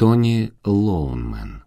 Тони Лоунмен.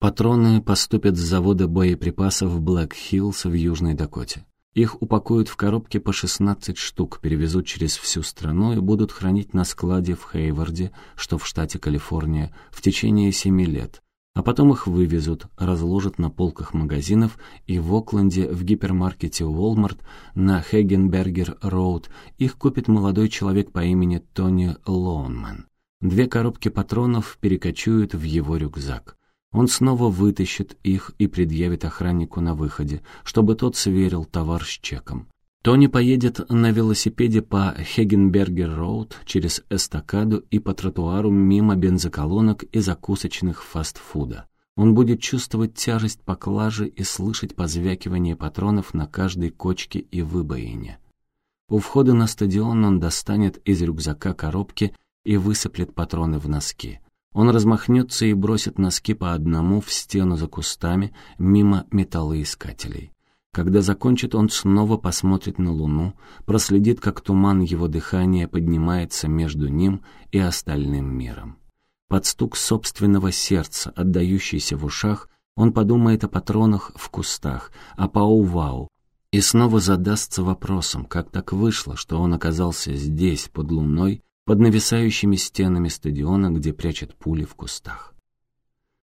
Патроны поступят с завода боеприпасов Блэк Хиллс в Южной Дакоте. Их упакуют в коробки по 16 штук, перевезут через всю страну и будут хранить на складе в Хейварде, что в штате Калифорния, в течение 7 лет. А потом их вывезут, разложат на полках магазинов и в Окленде в гипермаркете Walmart на Хегенбергер-Роуд их купит молодой человек по имени Тони Лоунман. Две коробки патронов перекочуют в его рюкзак. Он снова вытащит их и предъявит охраннику на выходе, чтобы тот сверил товар с чеком. Тони поедет на велосипеде по Хегенбергер-Роуд через эстакаду и по тротуару мимо бензоколонок и закусочных фастфуда. Он будет чувствовать тяжесть поклажи и слышать позвякивание патронов на каждой кочке и выбоине. У входа на стадион он достанет из рюкзака коробки и высыплет патроны в носки. Он размахнется и бросит носки по одному в стену за кустами, мимо металлоискателей. Когда закончит, он снова посмотрит на луну, проследит, как туман его дыхания поднимается между ним и остальным миром. Под стук собственного сердца, отдающийся в ушах, он подумает о патронах в кустах, о пау-вау, и снова задастся вопросом, как так вышло, что он оказался здесь, под луной, под нависающими стенами стадиона, где прячут пули в кустах.